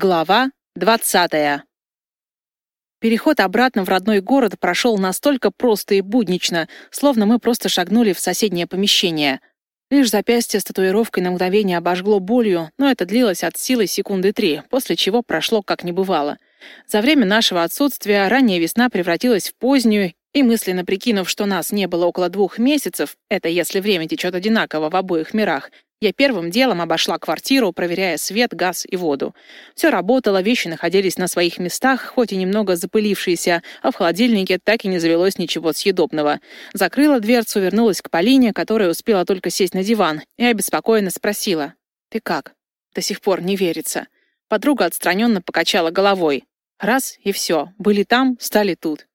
Глава 20. Переход обратно в родной город прошел настолько просто и буднично, словно мы просто шагнули в соседнее помещение. Лишь запястье с татуировкой на мгновение обожгло болью, но это длилось от силы секунды три, после чего прошло как не бывало. За время нашего отсутствия ранняя весна превратилась в позднюю, и мысленно прикинув, что нас не было около двух месяцев, это если время течет одинаково в обоих мирах, я первым делом обошла квартиру, проверяя свет, газ и воду. Все работало, вещи находились на своих местах, хоть и немного запылившиеся, а в холодильнике так и не завелось ничего съедобного. Закрыла дверцу, вернулась к Полине, которая успела только сесть на диван, и обеспокоенно спросила. «Ты как?» До сих пор не верится. Подруга отстраненно покачала головой. Раз — и все. Были там, стали тут.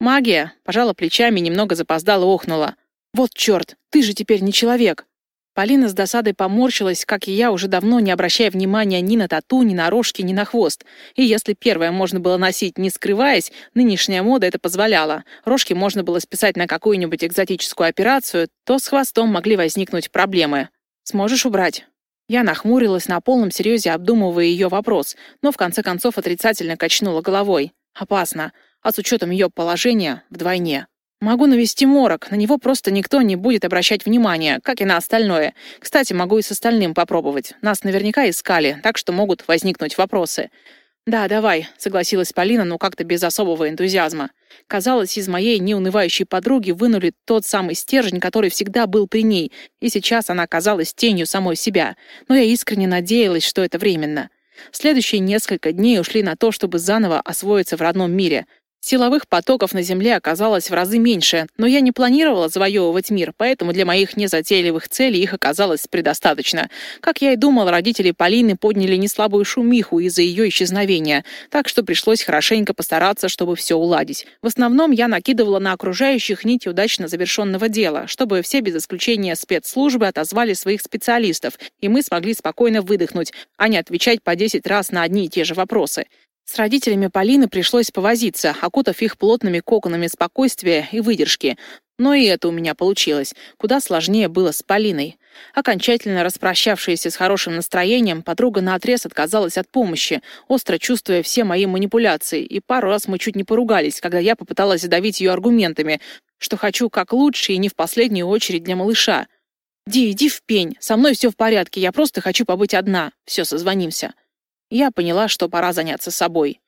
«Магия!» — пожала плечами, немного запоздала, охнула. «Вот черт, ты же теперь не человек!» Полина с досадой поморщилась, как и я, уже давно не обращая внимания ни на тату, ни на рожки, ни на хвост. И если первое можно было носить, не скрываясь, нынешняя мода это позволяла. Рожки можно было списать на какую-нибудь экзотическую операцию, то с хвостом могли возникнуть проблемы. «Сможешь убрать?» Я нахмурилась на полном серьезе, обдумывая ее вопрос, но в конце концов отрицательно качнула головой. «Опасно. А с учетом ее положения — вдвойне». Могу навести морок, на него просто никто не будет обращать внимания, как и на остальное. Кстати, могу и с остальным попробовать. Нас наверняка искали, так что могут возникнуть вопросы. «Да, давай», — согласилась Полина, но как-то без особого энтузиазма. Казалось, из моей неунывающей подруги вынули тот самый стержень, который всегда был при ней, и сейчас она казалась тенью самой себя. Но я искренне надеялась, что это временно. Следующие несколько дней ушли на то, чтобы заново освоиться в родном мире. Силовых потоков на Земле оказалось в разы меньше, но я не планировала завоевывать мир, поэтому для моих незатейливых целей их оказалось предостаточно. Как я и думал, родители Полины подняли неслабую шумиху из-за ее исчезновения, так что пришлось хорошенько постараться, чтобы все уладить. В основном я накидывала на окружающих нить удачно завершенного дела, чтобы все без исключения спецслужбы отозвали своих специалистов, и мы смогли спокойно выдохнуть, а не отвечать по 10 раз на одни и те же вопросы. С родителями Полины пришлось повозиться, окутав их плотными коконами спокойствия и выдержки. Но и это у меня получилось. Куда сложнее было с Полиной. Окончательно распрощавшаяся с хорошим настроением, подруга наотрез отказалась от помощи, остро чувствуя все мои манипуляции, и пару раз мы чуть не поругались, когда я попыталась задавить ее аргументами, что хочу как лучше и не в последнюю очередь для малыша. «Ди, иди в пень, со мной все в порядке, я просто хочу побыть одна. Все, созвонимся». Я поняла, что пора заняться собой.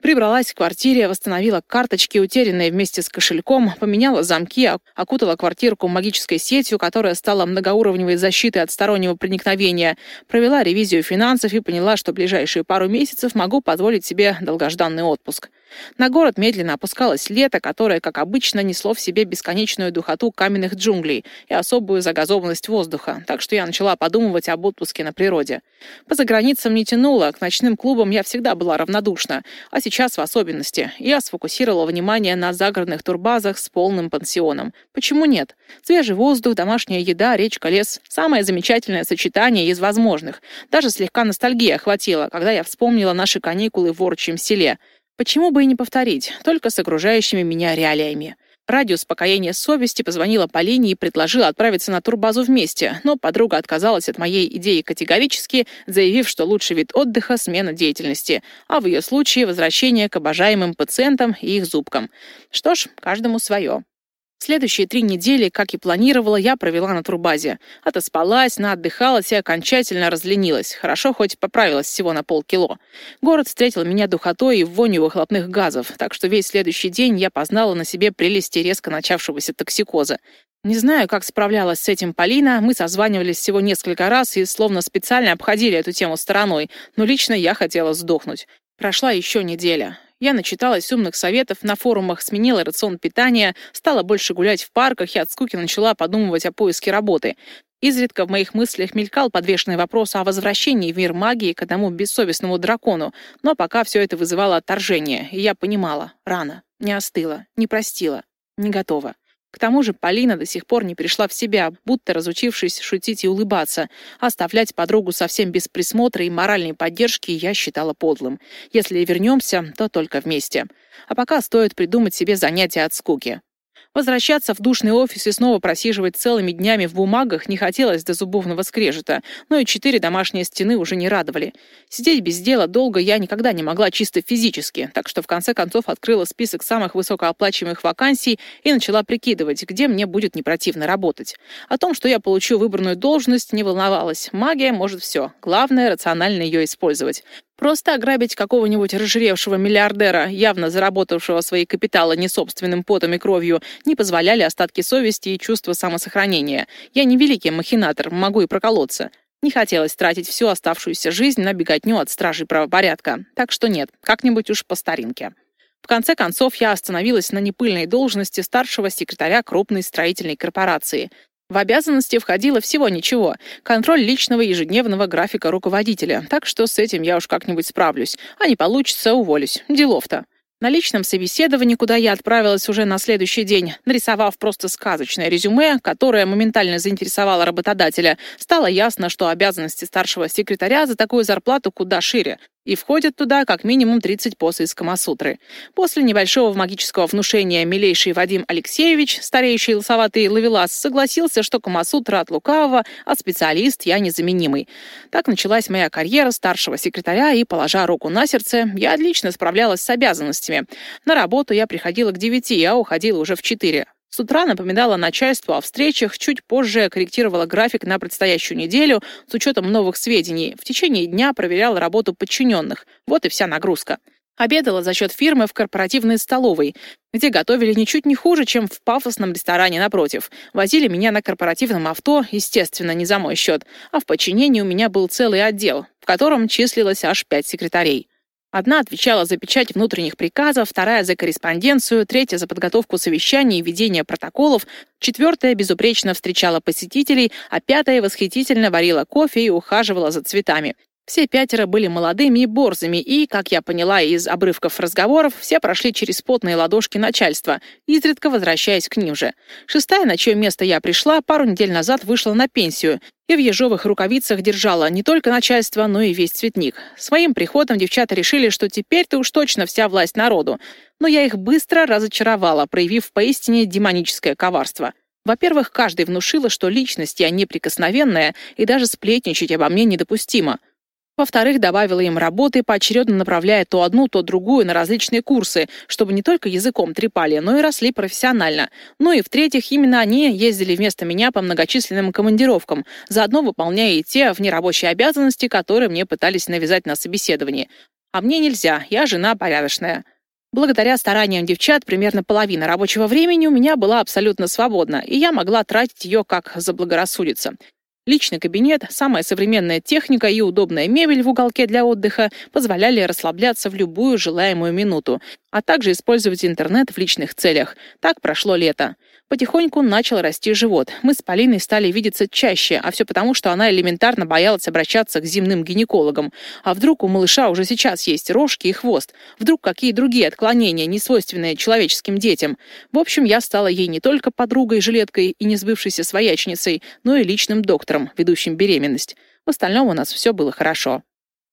Прибралась в квартире, восстановила карточки, утерянные вместе с кошельком, поменяла замки, окутала квартирку магической сетью, которая стала многоуровневой защитой от стороннего проникновения, провела ревизию финансов и поняла, что ближайшие пару месяцев могу позволить себе долгожданный отпуск. На город медленно опускалось лето, которое, как обычно, несло в себе бесконечную духоту каменных джунглей и особую загазованность воздуха, так что я начала подумывать об отпуске на природе. По заграницам не тянуло, к ночным клубам я всегда была равнодушна, а сейчас в особенности. Я сфокусировала внимание на загородных турбазах с полным пансионом. Почему нет? Свежий воздух, домашняя еда, речка, лес — самое замечательное сочетание из возможных. Даже слегка ностальгия охватила, когда я вспомнила наши каникулы в Орчьем селе — Почему бы и не повторить, только с окружающими меня реалиями. Ради успокоения совести позвонила Полине и предложила отправиться на турбазу вместе, но подруга отказалась от моей идеи категорически, заявив, что лучший вид отдыха — смена деятельности, а в ее случае — возвращение к обожаемым пациентам и их зубкам. Что ж, каждому свое. Следующие три недели, как и планировала, я провела на турбазе. Отоспалась, наотдыхалась и окончательно разленилась. Хорошо, хоть поправилась всего на полкило. Город встретил меня духотой и вонью выхлопных газов, так что весь следующий день я познала на себе прелести резко начавшегося токсикоза. Не знаю, как справлялась с этим Полина, мы созванивались всего несколько раз и словно специально обходили эту тему стороной, но лично я хотела сдохнуть. Прошла еще неделя. Я начиталась умных советов на форумах, сменила рацион питания, стала больше гулять в парках и от скуки начала подумывать о поиске работы. Изредка в моих мыслях мелькал подвешенный вопрос о возвращении в мир магии к одному бессовестному дракону, но пока все это вызывало отторжение, и я понимала, рано, не остыла, не простила, не готова. К тому же Полина до сих пор не пришла в себя, будто разучившись шутить и улыбаться. Оставлять подругу совсем без присмотра и моральной поддержки я считала подлым. Если вернемся, то только вместе. А пока стоит придумать себе занятия от скуки. Возвращаться в душный офис и снова просиживать целыми днями в бумагах не хотелось до зубовного скрежета, но и четыре домашние стены уже не радовали. Сидеть без дела долго я никогда не могла чисто физически, так что в конце концов открыла список самых высокооплачиваемых вакансий и начала прикидывать, где мне будет не противно работать. О том, что я получу выбранную должность, не волновалась. Магия может все. Главное — рационально ее использовать. Просто ограбить какого-нибудь разжиревшего миллиардера, явно заработавшего свои капиталы не собственным потом и кровью, не позволяли остатки совести и чувства самосохранения. Я не великий махинатор, могу и проколоться. Не хотелось тратить всю оставшуюся жизнь на беготню от стражей правопорядка. Так что нет, как-нибудь уж по старинке. В конце концов, я остановилась на непыльной должности старшего секретаря крупной строительной корпорации. В обязанности входило всего ничего. Контроль личного ежедневного графика руководителя. Так что с этим я уж как-нибудь справлюсь. А не получится, уволюсь. Делов-то. На личном собеседовании, куда я отправилась уже на следующий день, нарисовав просто сказочное резюме, которое моментально заинтересовало работодателя, стало ясно, что обязанности старшего секретаря за такую зарплату куда шире и входят туда как минимум 30 поз из Камасутры. После небольшого магического внушения милейший Вадим Алексеевич, стареющий лосоватый ловелас, согласился, что Камасутра от лукавого, а специалист я незаменимый. Так началась моя карьера старшего секретаря, и, положа руку на сердце, я отлично справлялась с обязанностями. На работу я приходила к 9, а уходила уже в 4. С утра напоминала начальству о встречах, чуть позже корректировала график на предстоящую неделю с учетом новых сведений. В течение дня проверяла работу подчиненных. Вот и вся нагрузка. Обедала за счет фирмы в корпоративной столовой, где готовили ничуть не хуже, чем в пафосном ресторане напротив. Возили меня на корпоративном авто, естественно, не за мой счет, а в подчинении у меня был целый отдел, в котором числилось аж пять секретарей. Одна отвечала за печать внутренних приказов, вторая за корреспонденцию, третья за подготовку совещаний и ведение протоколов, четвертая безупречно встречала посетителей, а пятая восхитительно варила кофе и ухаживала за цветами. Все пятеро были молодыми и борзыми, и, как я поняла из обрывков разговоров, все прошли через потные ладошки начальства, изредка возвращаясь к ним же. Шестая, на чье место я пришла, пару недель назад вышла на пенсию и в ежовых рукавицах держала не только начальство, но и весь цветник. Своим приходом девчата решили, что теперь-то уж точно вся власть народу. Но я их быстро разочаровала, проявив поистине демоническое коварство. Во-первых, каждый внушила, что личность я неприкосновенная, и даже сплетничать обо мне недопустимо — во-вторых, добавила им работы, поочередно направляя то одну, то другую на различные курсы, чтобы не только языком трепали, но и росли профессионально. Ну и в-третьих, именно они ездили вместо меня по многочисленным командировкам, заодно выполняя и те внерабочие обязанности, которые мне пытались навязать на собеседовании. А мне нельзя, я жена порядочная. Благодаря стараниям девчат примерно половина рабочего времени у меня была абсолютно свободна, и я могла тратить ее как заблагорассудится. Личный кабинет, самая современная техника и удобная мебель в уголке для отдыха позволяли расслабляться в любую желаемую минуту, а также использовать интернет в личных целях. Так прошло лето. Потихоньку начал расти живот. Мы с Полиной стали видеться чаще, а все потому, что она элементарно боялась обращаться к земным гинекологам. А вдруг у малыша уже сейчас есть рожки и хвост? Вдруг какие другие отклонения, не свойственные человеческим детям? В общем, я стала ей не только подругой-жилеткой и несбывшейся своячницей, но и личным доктором, ведущим беременность. В остальном у нас все было хорошо.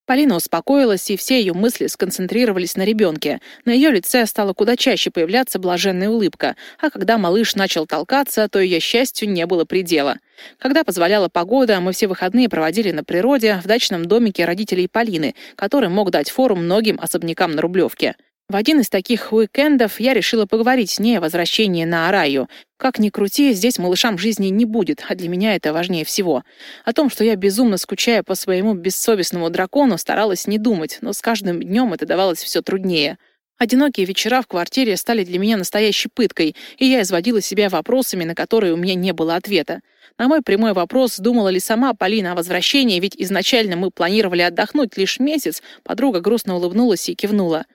Полина успокоилась, и все ее мысли сконцентрировались на ребенке. На ее лице стала куда чаще появляться блаженная улыбка, а когда малыш начал толкаться, то ее счастью не было предела. Когда позволяла погода, мы все выходные проводили на природе в дачном домике родителей Полины, который мог дать фору многим особнякам на Рублевке. В один из таких уикендов я решила поговорить с ней о возвращении на Араю. Как ни крути, здесь малышам жизни не будет, а для меня это важнее всего. О том, что я безумно скучаю по своему бессовестному дракону, старалась не думать, но с каждым днем это давалось все труднее. Одинокие вечера в квартире стали для меня настоящей пыткой, и я изводила себя вопросами, на которые у меня не было ответа. На мой прямой вопрос, думала ли сама Полина о возвращении, ведь изначально мы планировали отдохнуть лишь месяц, подруга грустно улыбнулась и кивнула.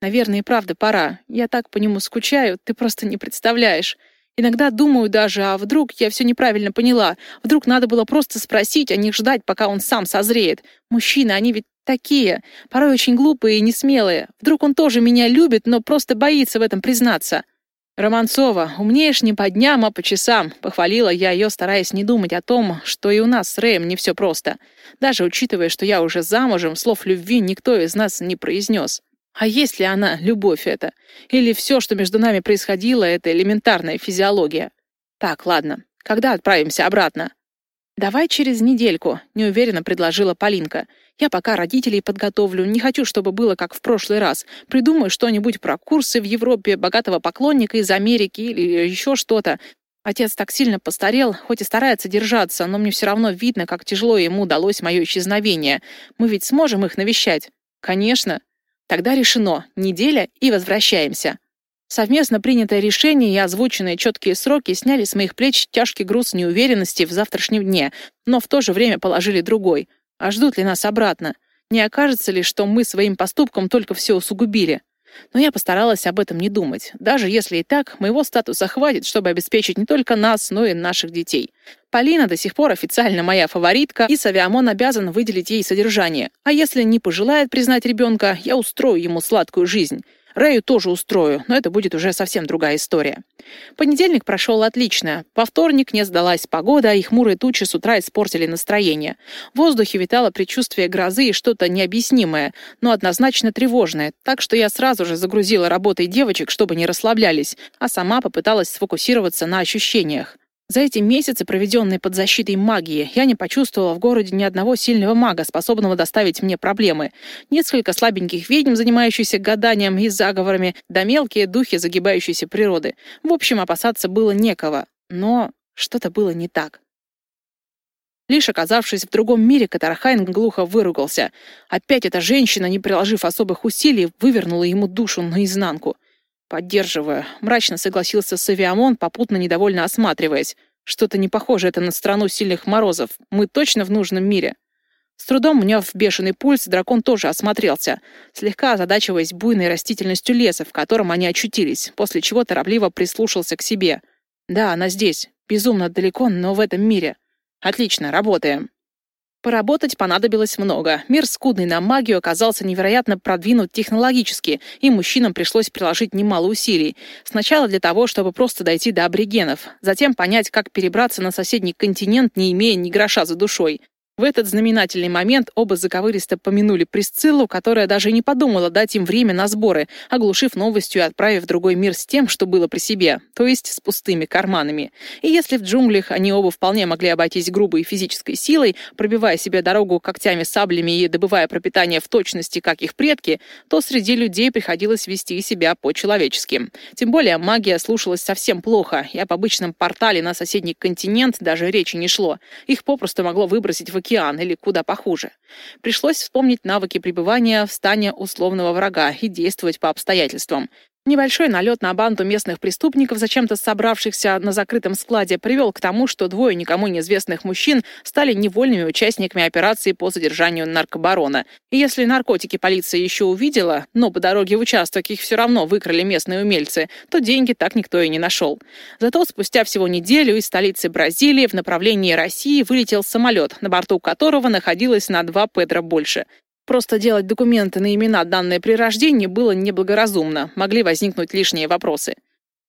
Наверное, и правда пора. Я так по нему скучаю, ты просто не представляешь. Иногда думаю даже, а вдруг я все неправильно поняла? Вдруг надо было просто спросить, а не ждать, пока он сам созреет. Мужчины, они ведь такие, порой очень глупые и несмелые. Вдруг он тоже меня любит, но просто боится в этом признаться. «Романцова, умнеешь не по дням, а по часам», — похвалила я ее, стараясь не думать о том, что и у нас с Рэем не все просто. Даже учитывая, что я уже замужем, слов любви никто из нас не произнес. А есть ли она, любовь это? Или все, что между нами происходило, это элементарная физиология? Так, ладно. Когда отправимся обратно? «Давай через недельку», — неуверенно предложила Полинка. «Я пока родителей подготовлю. Не хочу, чтобы было как в прошлый раз. Придумаю что-нибудь про курсы в Европе, богатого поклонника из Америки или еще что-то. Отец так сильно постарел, хоть и старается держаться, но мне все равно видно, как тяжело ему удалось мое исчезновение. Мы ведь сможем их навещать?» «Конечно». «Тогда решено. Неделя и возвращаемся». Совместно принятое решение и озвученные четкие сроки сняли с моих плеч тяжкий груз неуверенности в завтрашнем дне, но в то же время положили другой. А ждут ли нас обратно? Не окажется ли, что мы своим поступком только все усугубили? Но я постаралась об этом не думать. Даже если и так, моего статуса хватит, чтобы обеспечить не только нас, но и наших детей. Полина до сих пор официально моя фаворитка, и Савиамон обязан выделить ей содержание. А если не пожелает признать ребенка, я устрою ему сладкую жизнь. Рэю тоже устрою, но это будет уже совсем другая история. Понедельник прошел отлично. Во вторник не сдалась погода, и хмурые тучи с утра испортили настроение. В воздухе витало предчувствие грозы и что-то необъяснимое, но однозначно тревожное, так что я сразу же загрузила работой девочек, чтобы не расслаблялись, а сама попыталась сфокусироваться на ощущениях. За эти месяцы, проведенные под защитой магии, я не почувствовала в городе ни одного сильного мага, способного доставить мне проблемы. Несколько слабеньких ведьм, занимающихся гаданием и заговорами, да мелкие духи загибающейся природы. В общем, опасаться было некого. Но что-то было не так. Лишь оказавшись в другом мире, Катархайн глухо выругался. Опять эта женщина, не приложив особых усилий, вывернула ему душу наизнанку — «Поддерживаю», — мрачно согласился Савиамон, попутно недовольно осматриваясь. «Что-то не похоже это на страну сильных морозов. Мы точно в нужном мире». С трудом уняв бешеный пульс, дракон тоже осмотрелся, слегка озадачиваясь буйной растительностью леса, в котором они очутились, после чего торопливо прислушался к себе. «Да, она здесь. Безумно далеко, но в этом мире. Отлично, работаем». Поработать понадобилось много. Мир, скудный на магию, оказался невероятно продвинут технологически, и мужчинам пришлось приложить немало усилий. Сначала для того, чтобы просто дойти до аборигенов, затем понять, как перебраться на соседний континент, не имея ни гроша за душой. В этот знаменательный момент оба заковыристо помянули Присциллу, которая даже не подумала дать им время на сборы, оглушив новостью и отправив в другой мир с тем, что было при себе, то есть с пустыми карманами. И если в джунглях они оба вполне могли обойтись грубой физической силой, пробивая себе дорогу когтями, саблями и добывая пропитание в точности, как их предки, то среди людей приходилось вести себя по-человечески. Тем более магия слушалась совсем плохо, и об обычном портале на соседний континент даже речи не шло. Их попросту могло выбросить в океан океан или куда похуже. Пришлось вспомнить навыки пребывания в стане условного врага и действовать по обстоятельствам. Небольшой налет на банду местных преступников, зачем-то собравшихся на закрытом складе, привел к тому, что двое никому неизвестных мужчин стали невольными участниками операции по задержанию наркобарона. И если наркотики полиция еще увидела, но по дороге в участок их все равно выкрали местные умельцы, то деньги так никто и не нашел. Зато спустя всего неделю из столицы Бразилии в направлении России вылетел самолет, на борту которого находилось на два Педро больше. Просто делать документы на имена, данные при рождении, было неблагоразумно. Могли возникнуть лишние вопросы.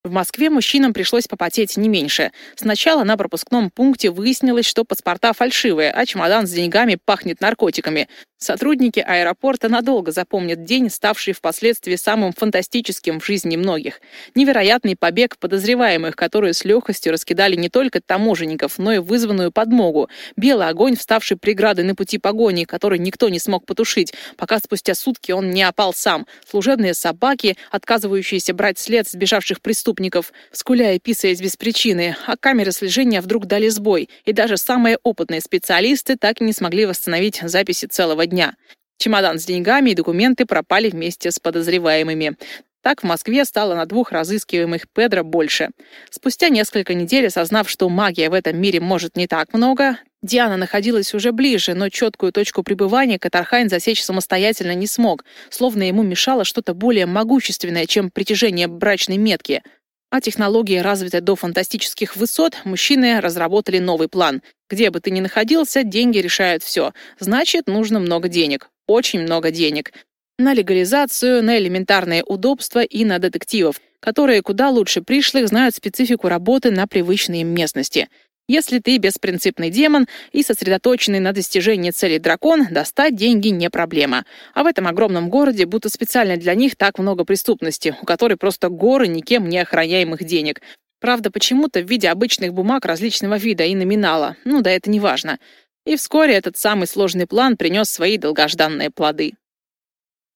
В Москве мужчинам пришлось попотеть не меньше. Сначала на пропускном пункте выяснилось, что паспорта фальшивые, а чемодан с деньгами пахнет наркотиками. Сотрудники аэропорта надолго запомнят день, ставший впоследствии самым фантастическим в жизни многих. Невероятный побег подозреваемых, которые с легкостью раскидали не только таможенников, но и вызванную подмогу. Белый огонь, вставший преградой на пути погони, который никто не смог потушить, пока спустя сутки он не опал сам. Служебные собаки, отказывающиеся брать след сбежавших преступников, скуляя и писаясь без причины, а камеры слежения вдруг дали сбой, и даже самые опытные специалисты так и не смогли восстановить записи целого дня. Чемодан с деньгами и документы пропали вместе с подозреваемыми. Так в Москве стало на двух разыскиваемых Педро больше. Спустя несколько недель, осознав, что магия в этом мире может не так много, Диана находилась уже ближе, но четкую точку пребывания Катархайн засечь самостоятельно не смог, словно ему мешало что-то более могущественное, чем притяжение брачной метки. А технологии, развитые до фантастических высот, мужчины разработали новый план. Где бы ты ни находился, деньги решают все. Значит, нужно много денег. Очень много денег. На легализацию, на элементарные удобства и на детективов, которые куда лучше пришлых знают специфику работы на привычной им местности. Если ты беспринципный демон и сосредоточенный на достижении цели дракон, достать деньги не проблема. А в этом огромном городе будто специально для них так много преступности, у которой просто горы никем не охраняемых денег. Правда, почему-то в виде обычных бумаг различного вида и номинала. Ну да это не важно. И вскоре этот самый сложный план принес свои долгожданные плоды.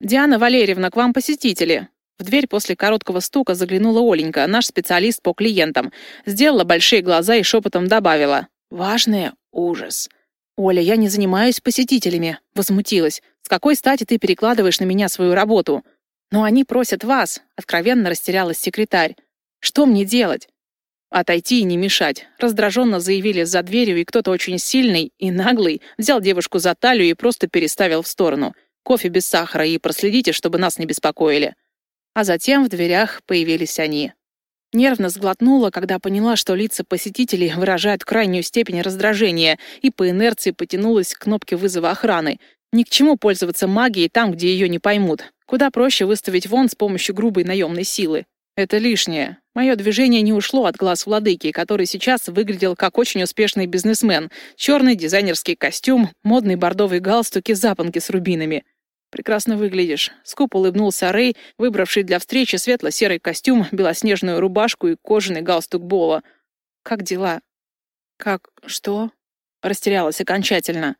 «Диана Валерьевна, к вам посетители!» В дверь после короткого стука заглянула Оленька, наш специалист по клиентам. Сделала большие глаза и шепотом добавила. «Важное — ужас». «Оля, я не занимаюсь посетителями», — возмутилась. «С какой стати ты перекладываешь на меня свою работу?» «Но они просят вас», — откровенно растерялась секретарь. «Что мне делать?» «Отойти и не мешать», — раздраженно заявили за дверью, и кто-то очень сильный и наглый взял девушку за талию и просто переставил в сторону. «Кофе без сахара и проследите, чтобы нас не беспокоили». А затем в дверях появились они. Нервно сглотнула, когда поняла, что лица посетителей выражают крайнюю степень раздражения, и по инерции потянулась к кнопке вызова охраны. Ни к чему пользоваться магией там, где ее не поймут. Куда проще выставить вон с помощью грубой наемной силы. Это лишнее. Мое движение не ушло от глаз владыки, который сейчас выглядел как очень успешный бизнесмен. Черный дизайнерский костюм, модный бордовый галстук и запонки с рубинами. «Прекрасно выглядишь», — скуп улыбнулся Рэй, выбравший для встречи светло-серый костюм, белоснежную рубашку и кожаный галстук Бола. «Как дела?» «Как... что?» Растерялась окончательно.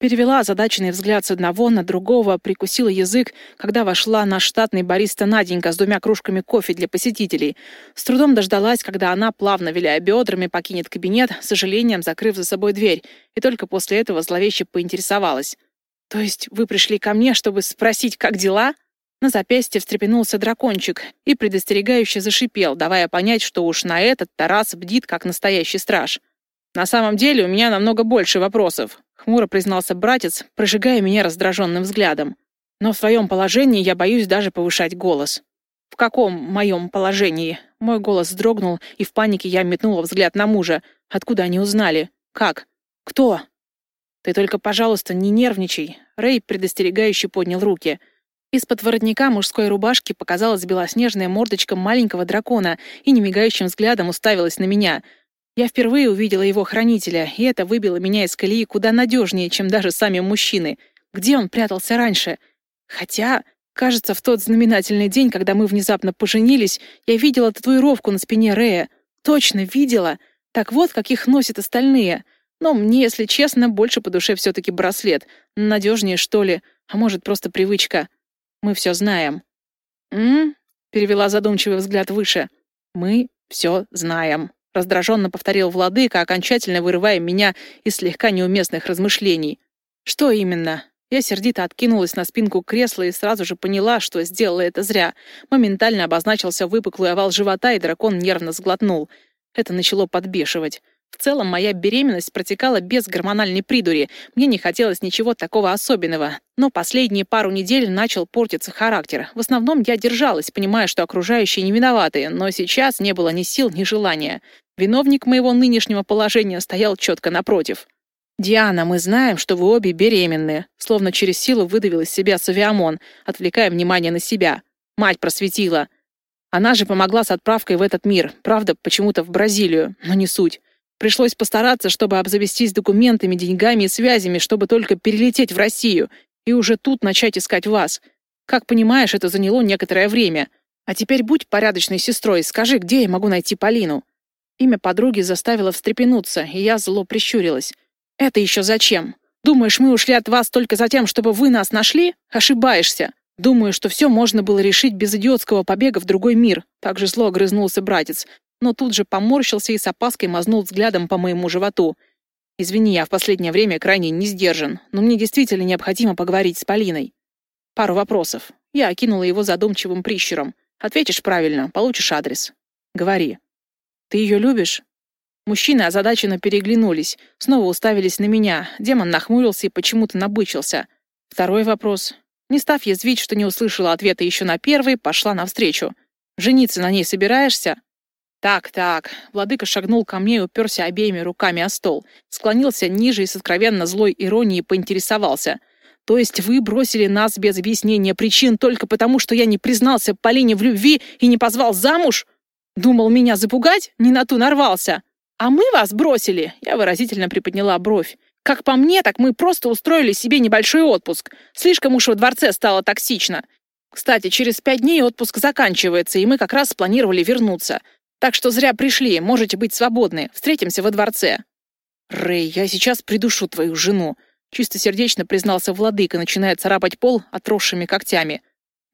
Перевела озадаченный взгляд с одного на другого, прикусила язык, когда вошла наш штатный бариста Наденька с двумя кружками кофе для посетителей. С трудом дождалась, когда она, плавно виляя бедрами, покинет кабинет, с сожалением закрыв за собой дверь, и только после этого зловеще поинтересовалась. «То есть вы пришли ко мне, чтобы спросить, как дела?» На запястье встрепенулся дракончик и предостерегающе зашипел, давая понять, что уж на этот Тарас бдит, как настоящий страж. «На самом деле у меня намного больше вопросов», — хмуро признался братец, прожигая меня раздраженным взглядом. «Но в своем положении я боюсь даже повышать голос». «В каком моем положении?» Мой голос дрогнул, и в панике я метнула взгляд на мужа. Откуда они узнали? Как? Кто? «Ты только, пожалуйста, не нервничай!» Рэй предостерегающе поднял руки. Из-под воротника мужской рубашки показалась белоснежная мордочка маленького дракона и немигающим взглядом уставилась на меня. Я впервые увидела его хранителя, и это выбило меня из колеи куда надежнее, чем даже сами мужчины. Где он прятался раньше? Хотя, кажется, в тот знаменательный день, когда мы внезапно поженились, я видела татуировку на спине Рэя. Точно видела. Так вот, как их носят остальные. Но мне, если честно, больше по душе все-таки браслет. Надежнее, что ли. А может, просто привычка. Мы все знаем. «М?» — перевела задумчивый взгляд выше. «Мы все знаем», — раздраженно повторил владыка, окончательно вырывая меня из слегка неуместных размышлений. «Что именно?» Я сердито откинулась на спинку кресла и сразу же поняла, что сделала это зря. Моментально обозначился выпуклый овал живота, и дракон нервно сглотнул. Это начало подбешивать. В целом, моя беременность протекала без гормональной придури. Мне не хотелось ничего такого особенного. Но последние пару недель начал портиться характер. В основном я держалась, понимая, что окружающие не виноваты, но сейчас не было ни сил, ни желания. Виновник моего нынешнего положения стоял четко напротив. «Диана, мы знаем, что вы обе беременны», словно через силу выдавил из себя Савиамон, отвлекая внимание на себя. Мать просветила. Она же помогла с отправкой в этот мир, правда, почему-то в Бразилию, но не суть. Пришлось постараться, чтобы обзавестись документами, деньгами и связями, чтобы только перелететь в Россию и уже тут начать искать вас. Как понимаешь, это заняло некоторое время. А теперь будь порядочной сестрой, скажи, где я могу найти Полину?» Имя подруги заставило встрепенуться, и я зло прищурилась. «Это еще зачем? Думаешь, мы ушли от вас только за тем, чтобы вы нас нашли? Ошибаешься. Думаю, что все можно было решить без идиотского побега в другой мир», так же зло огрызнулся братец но тут же поморщился и с опаской мазнул взглядом по моему животу. «Извини, я в последнее время крайне не сдержан, но мне действительно необходимо поговорить с Полиной. Пару вопросов. Я окинула его задумчивым прищуром. Ответишь правильно, получишь адрес. Говори. Ты ее любишь?» Мужчины озадаченно переглянулись, снова уставились на меня. Демон нахмурился и почему-то набычился. Второй вопрос. Не став язвить, что не услышала ответа еще на первый, пошла навстречу. «Жениться на ней собираешься?» «Так, так». Владыка шагнул ко мне и уперся обеими руками о стол. Склонился ниже и с откровенно злой иронией поинтересовался. «То есть вы бросили нас без объяснения причин только потому, что я не признался Полине в любви и не позвал замуж? Думал меня запугать? Не на ту нарвался. «А мы вас бросили!» Я выразительно приподняла бровь. «Как по мне, так мы просто устроили себе небольшой отпуск. Слишком уж во дворце стало токсично. Кстати, через пять дней отпуск заканчивается, и мы как раз спланировали вернуться. Так что зря пришли, можете быть свободны. Встретимся во дворце». «Рэй, я сейчас придушу твою жену», — чистосердечно признался владыка, начиная царапать пол отросшими когтями.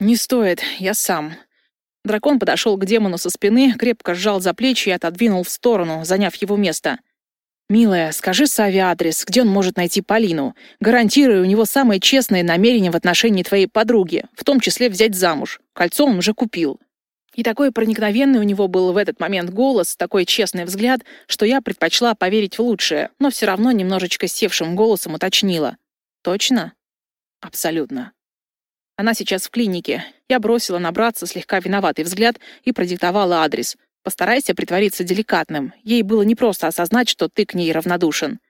«Не стоит, я сам». Дракон подошел к демону со спины, крепко сжал за плечи и отодвинул в сторону, заняв его место. «Милая, скажи Саве адрес, где он может найти Полину. Гарантирую, у него самые честные намерения в отношении твоей подруги, в том числе взять замуж. Кольцо он уже купил». И такой проникновенный у него был в этот момент голос, такой честный взгляд, что я предпочла поверить в лучшее, но все равно немножечко севшим голосом уточнила. «Точно?» «Абсолютно». Она сейчас в клинике. Я бросила набраться слегка виноватый взгляд и продиктовала адрес. Постарайся притвориться деликатным. Ей было непросто осознать, что ты к ней равнодушен.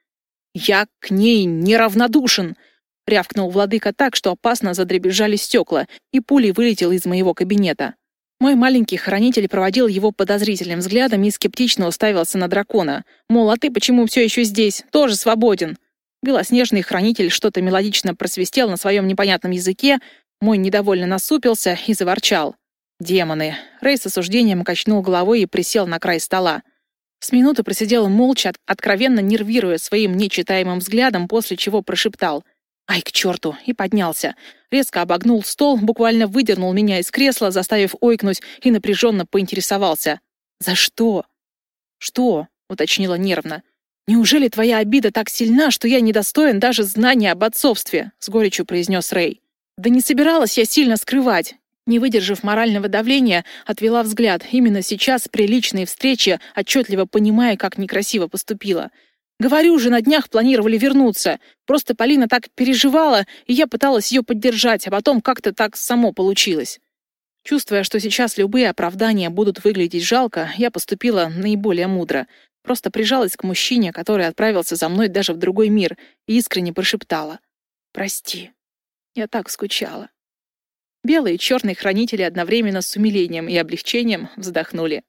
«Я к ней неравнодушен!» — рявкнул владыка так, что опасно задребезжали стекла, и пулей вылетел из моего кабинета. Мой маленький хранитель проводил его подозрительным взглядом и скептично уставился на дракона. Мол, а ты почему все еще здесь? Тоже свободен. Белоснежный хранитель что-то мелодично просвистел на своем непонятном языке, мой недовольно насупился и заворчал. «Демоны!» Рэй с осуждением качнул головой и присел на край стола. С минуты просидел молча, откровенно нервируя своим нечитаемым взглядом, после чего прошептал — Ай, к черту! И поднялся. Резко обогнул стол, буквально выдернул меня из кресла, заставив ойкнуть, и напряженно поинтересовался. «За что?» «Что?» — уточнила нервно. «Неужели твоя обида так сильна, что я недостоин даже знания об отцовстве?» — с горечью произнес Рэй. «Да не собиралась я сильно скрывать. Не выдержав морального давления, отвела взгляд. Именно сейчас, при личной встрече, отчетливо понимая, как некрасиво поступила. Говорю же, на днях планировали вернуться. Просто Полина так переживала, и я пыталась ее поддержать, а потом как-то так само получилось. Чувствуя, что сейчас любые оправдания будут выглядеть жалко, я поступила наиболее мудро. Просто прижалась к мужчине, который отправился за мной даже в другой мир, и искренне прошептала. «Прости. Я так скучала». Белые и черные хранители одновременно с умилением и облегчением вздохнули.